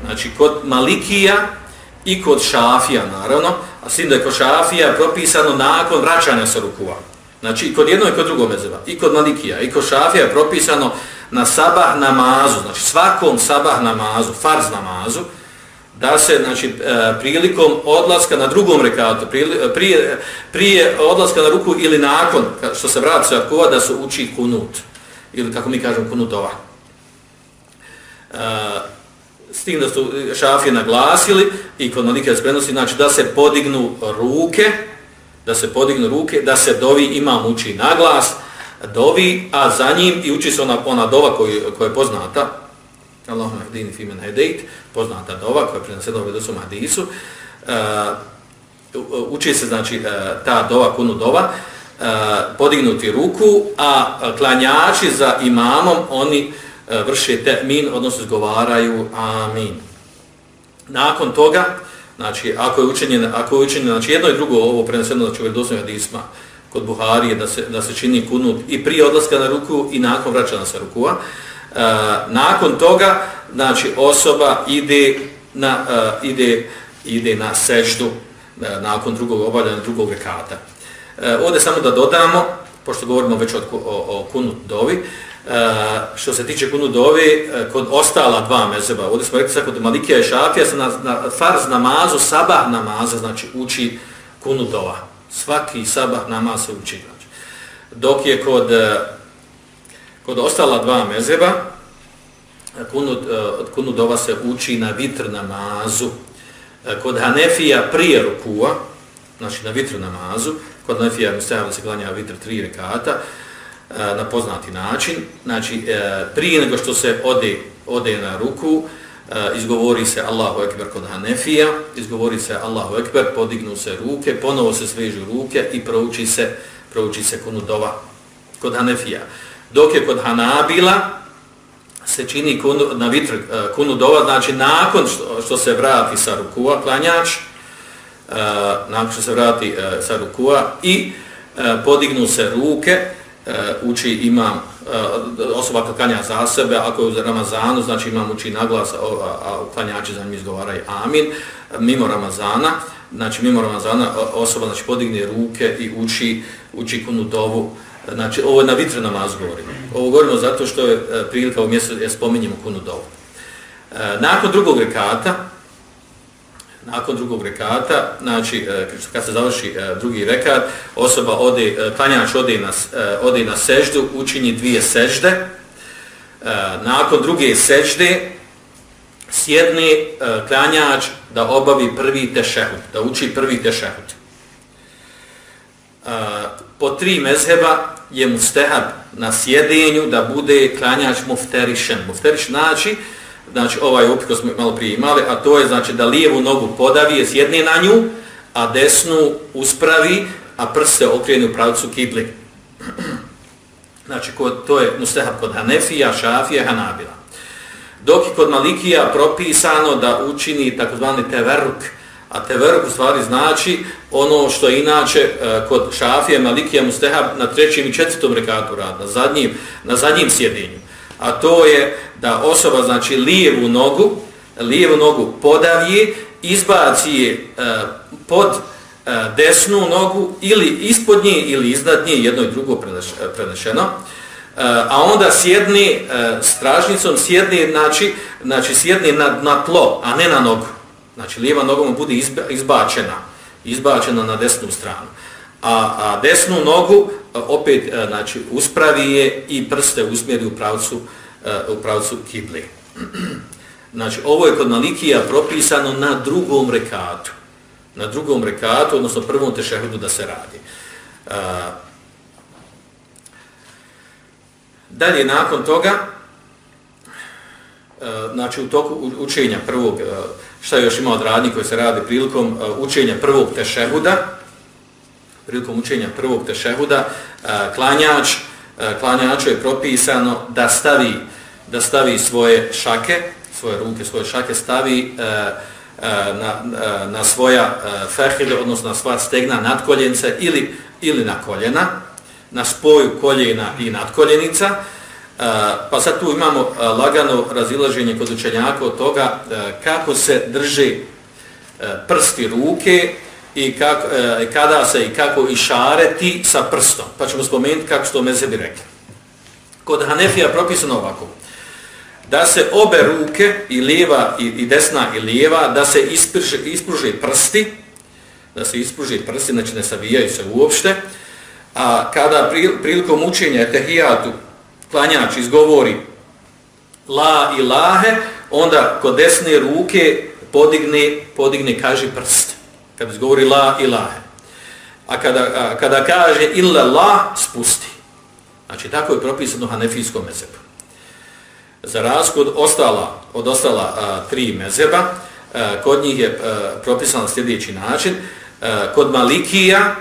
Znači, kod Malikija i kod Šafija, naravno, a svim da je kod Šafija propisano nakon vraćanja sa rukua. Znači, i kod jednog i kod drugog mezeva, i kod Malikija, i kod Šafija je propisano na sabah namazu, znači svakom sabah namazu, farz namazu, da se znači e, prilikom odlaska na drugom rekatu e, prije, prije, odlaska na ruku ili nakon što se vrati sa kova da se uči kunut. Ili kako mi kažemo kunut ova. E, s tim da su šafije naglasili i kod malike prenosi znači da se podignu ruke da se podignu ruke da se dovi imam uči naglas dovi a za njim i uči se ona, ona dova koja je poznata. Allahumma hdini fi men hedejt, poznata dova koja je prenesena u Vedosom hadisu, uh, uči se znači uh, ta dova, kunu dova, uh, podignuti ruku, a uh, klanjači za imamom, oni uh, vrše temin, odnosno izgovaraju amin. Nakon toga, znači ako je učenje, ako je učenje, znači jedno i drugo ovo preneseno znači u Vedosom hadisma, kod Buharije da se, da se čini kunut i prije odlaska na ruku i nakon vraćana sa rukua, uh, E, nakon toga znači osoba ide na uh, ide ide na seždu uh, nakon drugog obavljanja drugog rekata. Uh, ovdje samo da dodamo pošto govorimo već o, o, o kunut dovi uh, što se tiče kunu dovi uh, kod ostala dva mezeba ovdje smo rekli sad kod Malikija i Šafija se na, na farz namazu sabah namaza znači uči kunu dova svaki sabah namaz se uči znači. dok je kod uh, Kod ostala dva mezeba, kunut, eh, od kunudova se uči na vitr namazu. Eh, kod Hanefija prije rukua, znači na vitr namazu, kod Hanefija mustajava se glanja vitr tri rekata, eh, na poznati način. Znači, prije nego što se ode, ode na ruku, izgovori se Allahu Ekber kod Hanefija, izgovori se Allahu Ekber, podignu se ruke, ponovo se svežu ruke i prouči se, prouči se kunudova kod Hanefija. Dok je kod Hanabila se čini kunu, na vitr e, kunu dova, znači nakon što, što se vrati sa rukua klanjač, uh, nakon što se vrati uh, sa rukua i uh, podignu se ruke, uh, uči imam uh, osoba kad klanja za sebe, ako je u Ramazanu, znači imam uči naglas, a, a klanjači za njim izgovaraju amin, mimo Ramazana, znači mimo Ramazana osoba znači podigne ruke i uči, uči kunu dovu, Znači, ovo je na vitre namaz govorimo. Ovo govorimo zato što je e, prilika u mjestu je spominjemo kunu dovu. E, nakon drugog rekata, nakon drugog rekata, znači, e, kad se završi drugi rekat, osoba ode, klanjač ode na, ode na seždu, učini dvije sežde. Nakon druge sežde, sjedne klanjač da obavi prvi tešehud, da uči prvi tešehud. Po tri mezheba je mustehab na sjedenju da bude klanjač mufterišen. Mufteriš znači, znači ovaj opiko smo malo prije imali, a to je znači da lijevu nogu podavi, je sjedne na nju, a desnu uspravi, a prst se okrene u pravcu kibli. Znači, kod, to je mustehab kod Hanefija, Šafija, Hanabila. Dok je kod Malikija propisano da učini takozvani teveruk, A teveruk u stvari znači ono što inače e, kod šafije Malikija Mustehab na trećem i četvrtom rekatu rad, na zadnjim, na zadnjim sjedinju. A to je da osoba znači lijevu nogu, lijevu nogu podavije, izbaci je e, pod e, desnu nogu ili ispod nje ili iznad nje, jedno i drugo e, prenešeno. E, a onda sjedni e, stražnicom, sjedni, znači, znači sjedni na, na tlo, a ne na nogu. Znači, lijeva noga mu bude izbačena, izbačena na desnu stranu. A, a desnu nogu opet znači, uspravi je i prste usmjeri u pravcu, u pravcu kibli. Znači, ovo je kod Malikija propisano na drugom rekatu. Na drugom rekatu, odnosno prvom tešehudu da se radi. Dalje, nakon toga, znači, u toku učenja prvog šta još ima od radnji koje se radi prilikom e, učenja prvog tešehuda, prilikom učenja prvog tešehuda, e, klanjač, e, klanjaču je propisano da stavi, da stavi svoje šake, svoje ruke, svoje šake, stavi na, na svoja uh, ferhide, odnosno na sva stegna nadkoljence ili, ili na koljena, na spoju koljena i nadkoljenica, pa sad tu imamo lagano razilaženje kod učenjaka od toga kako se drže prsti ruke i kako, kada se i kako išareti sa prstom. Pa ćemo spomenuti kako što meze bi rekli. Kod Hanefija propisano ovako. Da se obe ruke, i lijeva i, i desna i lijeva, da se ispruže, ispruže prsti, da se ispruže prsti, znači ne savijaju se uopšte, a kada prilikom učenja tehijatu klanjač izgovori la ilahe, onda kod desne ruke podigne, podigne kaže prst. Kad izgovori la ilahe. A kada, a, kada kaže illa la, spusti. Znači, tako je propisano hanefijskom mezebu. Za raskod ostala, od ostala a, tri mezeba, a, kod njih je a, propisano sljedeći način. A, kod Malikija,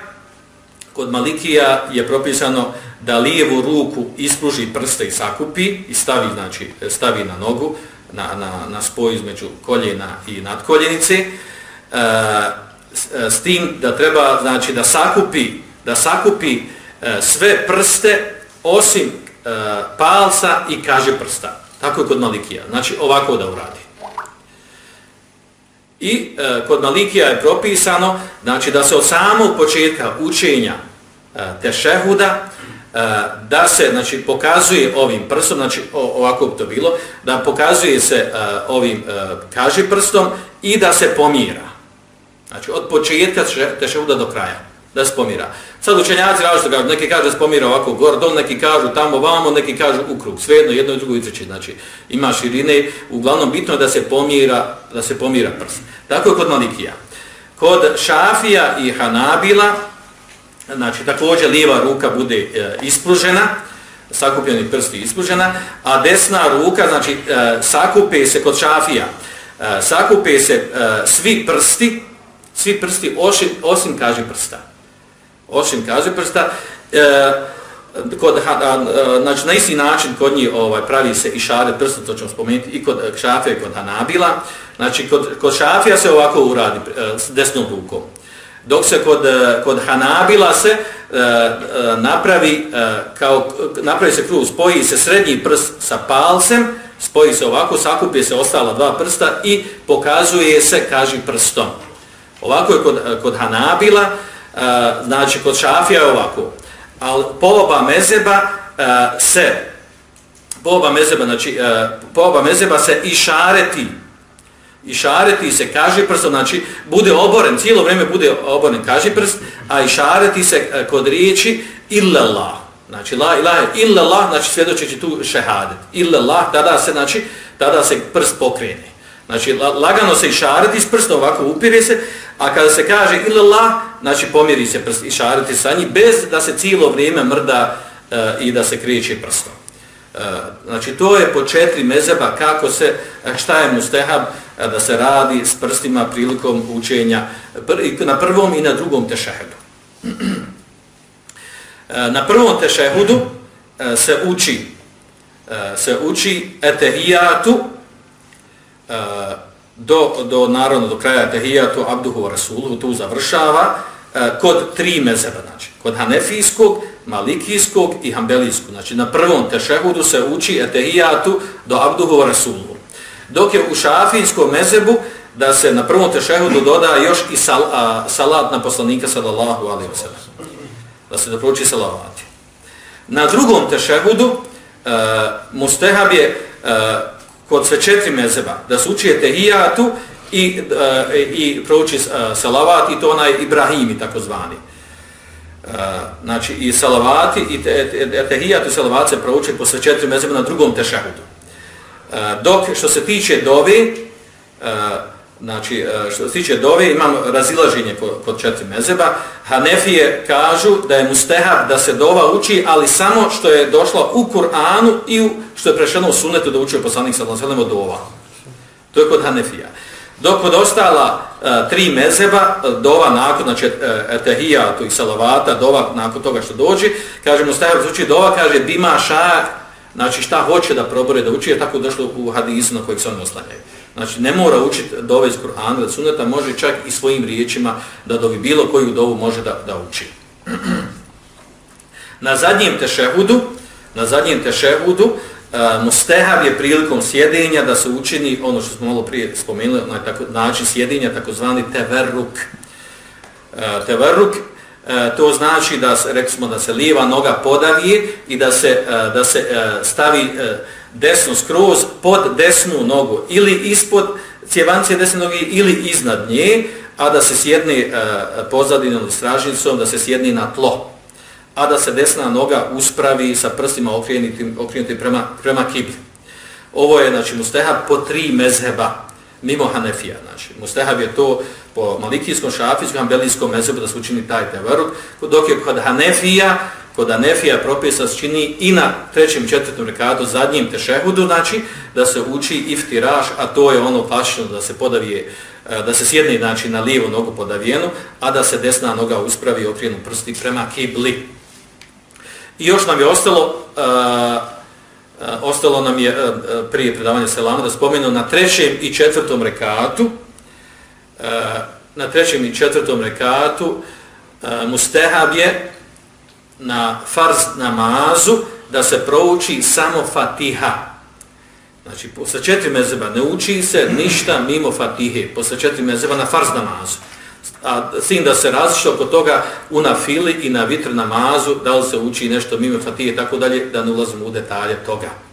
kod Malikija je propisano da lijevu ruku ispruži prste i sakupi i stavi, znači, stavi na nogu, na, na, na spoj između koljena i nadkoljenice, e, s, e, s tim da treba znači, da sakupi, da sakupi e, sve prste osim e, palca i kaže prsta. Tako je kod Malikija. Znači ovako da uradi. I e, kod Malikija je propisano znači, da se od samog početka učenja e, tešehuda E, da se znači pokazuje ovim prstom znači ovako bi to bilo da pokazuje se uh, ovim uh, kaži prstom i da se pomira. Znači od početka tešehuda do kraja da se pomira. Sad učenjaci različito kažu neki kažu da se pomira ovako gordo dol neki kažu tamo vamo neki kažu u krug. Svejedno jedno i drugo izreći znači ima širine. Uglavnom bitno je da se pomira da se pomira prst. Tako je kod Malikija. Kod Šafija i Hanabila znači također lijeva ruka bude e, ispružena, sakupljeni prsti ispružena, a desna ruka, znači e, sakupe se kod šafija, e, sakupe se e, svi prsti, svi prsti osim, osim kaže prsta. Osim kaže prsta, e, kod, e, znači na isti način kod njih ovaj, pravi se i šare prstom, to ćemo spomenuti, i kod e, šafija i kod Hanabila. Znači, kod, kod šafija se ovako uradi e, s desnom rukom. Dok se kod, e, kod Hanabila se e, e, napravi, kao, napravi se krug, spoji se srednji prst sa palcem, spoji se ovako, sakupi se ostala dva prsta i pokazuje se, kaži, prstom. Ovako je kod, kod Hanabila, znači kod Šafija je ovako ali po oba mezeba se po oba mezeba znači uh, po oba mezeba se išareti išareti se kaže prst, znači bude oboren cijelo vrijeme bude oboren kaže prst a išareti se e, kod riječi illallah. Znači la ilaha illallah znači svjedočeći tu šehadet. Illallah tada se znači tada se prst pokrene. Znači, lagano se išareti s prstom, ovako upire se, a kada se kaže ilallah, znači pomiri se prst, išareti sa njim, bez da se cijelo vrijeme mrda uh, i da se kriječe prstom. Uh, znači, to je po četiri mezeba kako se, šta je mustehab? Da se radi s prstima prilikom učenja na prvom i na drugom tešehudu. E, na prvom tešehudu e, se uči e, se uči etehijatu do, do naravno do kraja etehijatu abduhu wa rasuluhu tu završava kod tri mezeba, znači kod hanefijskog, malikijskog i hambelijskog. Znači na prvom tešehudu se uči etehijatu do abduhu wa rasuluhu. Dok je u šafijskom mezebu da se na prvom tešehudu doda još i sal, a, salat na poslanika sallallahu alaihi wa sallam. Da se doproči salavati. Na drugom tešehudu e, mustehab je e, kod sve četiri mezeba, da se uči tehijatu i, e, i prouči uh, salavat i to onaj Ibrahimi takozvani. Uh, e, znači i salavati i etehijatu i salavat se prouči po sve četiri mezeba na drugom tešahudu. E, dok što se tiče dove, Znači, e, što se tiče dove, imam razilaženje kod četiri mezeba. Hanefije kažu da je mustehab da se dova uči, ali samo što je došla u Kur'anu i u, što je prešeno u sunetu da učio poslanik sa ve sellem dova. To je kod Hanefija. Dok kod ostala e, tri mezeba, dova nakon, znači, etehijatu i salavata, dova nakon toga što dođe, kaže mustehab zvuči uči dova, kaže bima ša, znači šta hoće da probore da uči, je tako došlo u hadisu na kojeg se oni oslanjaju. Znači, ne mora učiti dove iz Kur'ana, da suneta može čak i svojim riječima da dovi bilo koju dovu može da, da uči. na zadnjem tešehudu, na zadnjem tešehudu, e, uh, mustehav je prilikom sjedenja da se učini ono što smo malo prije spomenuli, onaj tako, način sjedenja, takozvani teverruk. Uh, teverruk, E, to znači da se, rekli smo, da se lijeva noga podavi i da se, e, da se e, stavi uh, desnu skroz pod desnu nogu ili ispod cjevancije desne noge ili iznad nje, a da se sjedni uh, pozadinom ili stražnicom, da se sjedni na tlo, a da se desna noga uspravi sa prstima okrenutim, okrenutim prema, prema kibli. Ovo je, znači, mustehab po tri mezheba, mimo Hanefija. Znači, mustehab je to po malikijskom, šafijskom, ambelijskom mezobu da se učini taj tevaruk, dok je kod Hanefija, kod Hanefija propisa se čini i na trećem četvrtom rekatu, zadnjim tešehudu, znači da se uči iftiraš, a to je ono pašno da se podavije, e, da se sjedne znači, na lijevu nogu podavijenu, a da se desna noga uspravi i okrijenu prsti prema kibli. I još nam je ostalo, uh, uh, ostalo nam je uh, prije predavanja selama da spomenu na trećem i četvrtom rekatu, na trećem i četvrtom rekatu e, mustehab je na farz namazu da se prouči samo fatiha. Znači, posle četiri mezeba ne uči se ništa mimo fatihe, posle četiri mezeba na farz namazu. A sin da se različite oko toga u nafili i na vitr namazu, da li se uči nešto mimo fatihe, tako dalje, da ne ulazimo u detalje toga.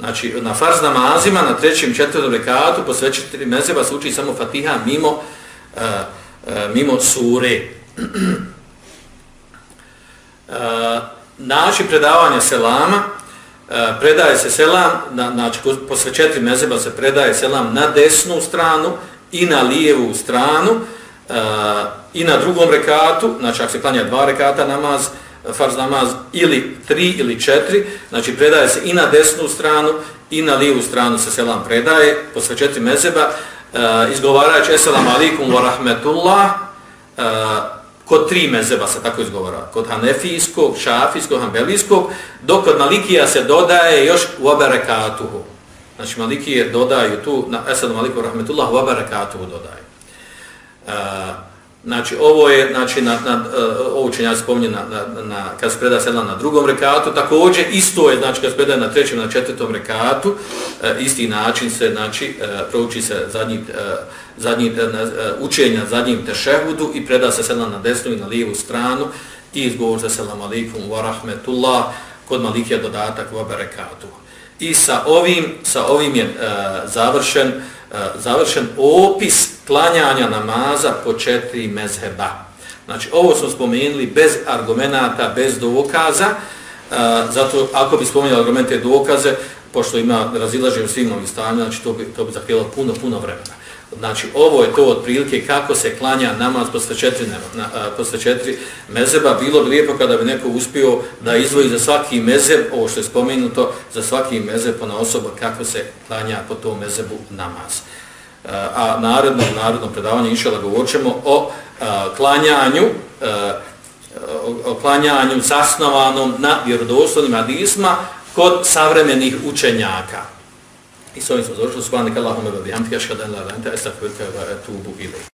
Znači, na farz namazima, na trećem četvrtom rekatu, posle mezeba se uči samo fatiha mimo, uh, uh, mimo sure. E, način predavanja selama, predaje se selam, na, znači posle mezeba se predaje selam na desnu stranu i na lijevu stranu i na drugom rekatu, znači ako se klanja dva rekata namaz, farz namaz ili tri ili četiri, znači predaje se i na desnu stranu i na lijevu stranu se selam predaje posle četiri mezeba, eh, izgovarajući selam alikum wa rahmetullah, eh, kod tri mezeba se tako izgovara, kod hanefijskog, šafijskog, hanbelijskog, dok kod malikija se dodaje još u oberekatuhu. Znači malikije dodaju tu, na Esadu wa Rahmetullah, u oberekatuhu dodaju. E, Znači, ovo je, znači, na, na, uh, ovo učenja spominje na, na, na, kad se predaje sedla na drugom rekatu, također isto je, znači, kad se predaje na trećem, na četvrtom rekatu, eh, isti način se, znači, eh, prouči se zadnji, zadnji učenja zadnjim tešehudu i preda se sedla na desnu i na lijevu stranu i izgovor se selam alaikum wa rahmetullah kod malikija dodatak wa barakatuh. I sa ovim, sa ovim je uh, završen, uh, završen opis klanjanja namaza po četiri mezheba. Znači, ovo smo spomenuli bez argumenta, bez dokaza, e, zato ako bi spomenuli argumente i dokaze, pošto ima razilaženje u svim novim stanju, znači to bi, to bi zahtjelo puno, puno vremena. Znači, ovo je to otprilike kako se klanja namaz posle četiri, na, e, posle četiri mezeba. Bilo bi lijepo kada bi neko uspio da izvoji za svaki mezeb, ovo što je spomenuto, za svaki mezeb po na osoba kako se klanja po tom mezebu namaz. A narodno, narodno predavanje išala govorit ćemo o a, klanjanju, a, o, o klanjanju zasnovanom na vjerodostojnim hadisma kod savremenih učenjaka. I s ovim smo završili. Subhanak Allahumma wa bihamdika ashhadu an la ilaha illa anta astaghfiruka wa atubu ilayk.